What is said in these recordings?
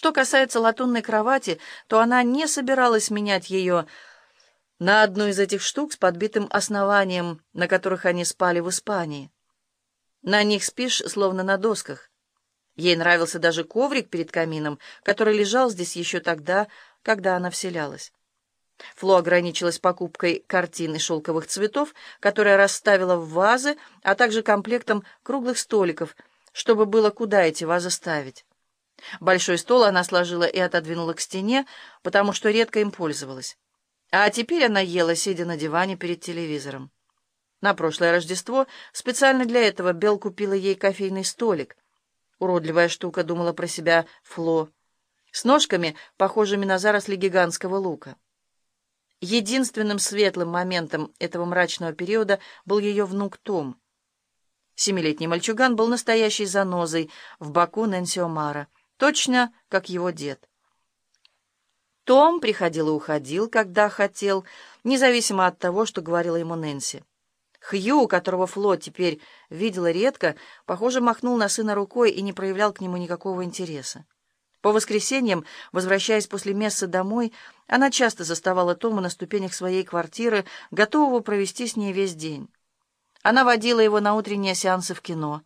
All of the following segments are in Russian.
Что касается латунной кровати, то она не собиралась менять ее на одну из этих штук с подбитым основанием, на которых они спали в Испании. На них спишь, словно на досках. Ей нравился даже коврик перед камином, который лежал здесь еще тогда, когда она вселялась. Фло ограничилась покупкой картин и шелковых цветов, которые расставила в вазы, а также комплектом круглых столиков, чтобы было куда эти вазы ставить. Большой стол она сложила и отодвинула к стене, потому что редко им пользовалась. А теперь она ела, сидя на диване перед телевизором. На прошлое Рождество специально для этого Белл купила ей кофейный столик. Уродливая штука, думала про себя Фло, с ножками, похожими на заросли гигантского лука. Единственным светлым моментом этого мрачного периода был ее внук Том. Семилетний мальчуган был настоящей занозой в боку Нэнси Омара, точно как его дед. Том приходил и уходил, когда хотел, независимо от того, что говорила ему Нэнси. Хью, которого Фло теперь видела редко, похоже, махнул на сына рукой и не проявлял к нему никакого интереса. По воскресеньям, возвращаясь после мессы домой, она часто заставала Тома на ступенях своей квартиры, готового провести с ней весь день. Она водила его на утренние сеансы в кино.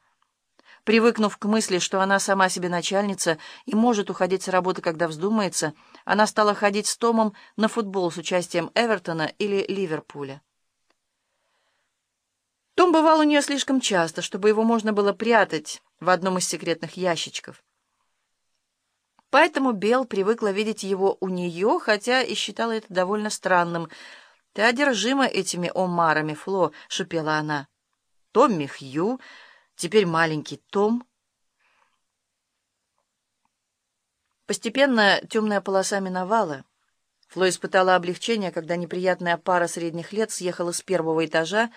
Привыкнув к мысли, что она сама себе начальница и может уходить с работы, когда вздумается, она стала ходить с Томом на футбол с участием Эвертона или Ливерпуля. Том бывал у нее слишком часто, чтобы его можно было прятать в одном из секретных ящичков. Поэтому Бел привыкла видеть его у нее, хотя и считала это довольно странным. «Ты одержима этими омарами, Фло», — шепела она. «Томми Хью, теперь маленький Том». Постепенно темная полоса миновала. Фло испытала облегчение, когда неприятная пара средних лет съехала с первого этажа,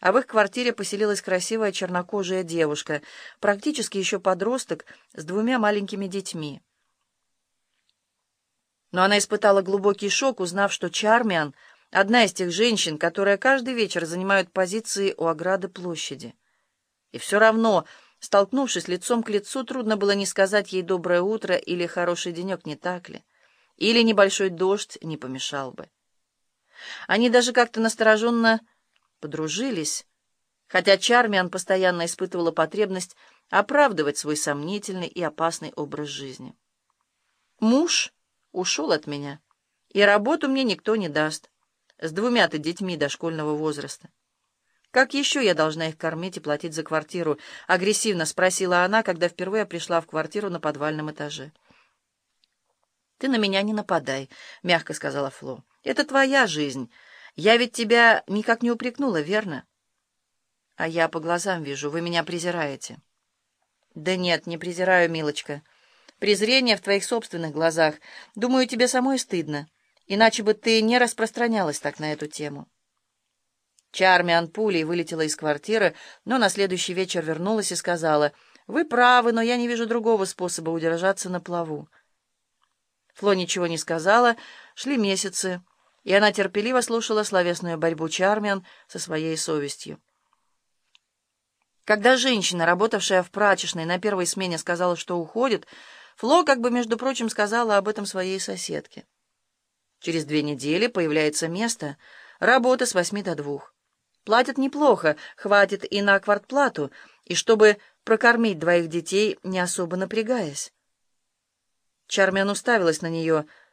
а в их квартире поселилась красивая чернокожая девушка, практически еще подросток, с двумя маленькими детьми. Но она испытала глубокий шок, узнав, что Чармиан — одна из тех женщин, которые каждый вечер занимают позиции у ограды площади. И все равно, столкнувшись лицом к лицу, трудно было не сказать ей «доброе утро» или «хороший денек», не так ли? Или небольшой дождь не помешал бы. Они даже как-то настороженно подружились, хотя Чармиан постоянно испытывала потребность оправдывать свой сомнительный и опасный образ жизни. Муж ушел от меня, и работу мне никто не даст, с двумя-то детьми дошкольного возраста. «Как еще я должна их кормить и платить за квартиру?» — агрессивно спросила она, когда впервые пришла в квартиру на подвальном этаже. «Ты на меня не нападай», — мягко сказала Фло. «Это твоя жизнь. Я ведь тебя никак не упрекнула, верно?» «А я по глазам вижу, вы меня презираете». «Да нет, не презираю, милочка презрение в твоих собственных глазах. Думаю, тебе самой стыдно, иначе бы ты не распространялась так на эту тему. Чармиан пулей вылетела из квартиры, но на следующий вечер вернулась и сказала, «Вы правы, но я не вижу другого способа удержаться на плаву». Фло ничего не сказала, шли месяцы, и она терпеливо слушала словесную борьбу Чармиан со своей совестью. Когда женщина, работавшая в прачечной, на первой смене сказала, что уходит, Фло, как бы, между прочим, сказала об этом своей соседке. Через две недели появляется место, работа с восьми до двух. Платят неплохо, хватит и на квартплату, и чтобы прокормить двоих детей, не особо напрягаясь. Чармиан уставилась на нее.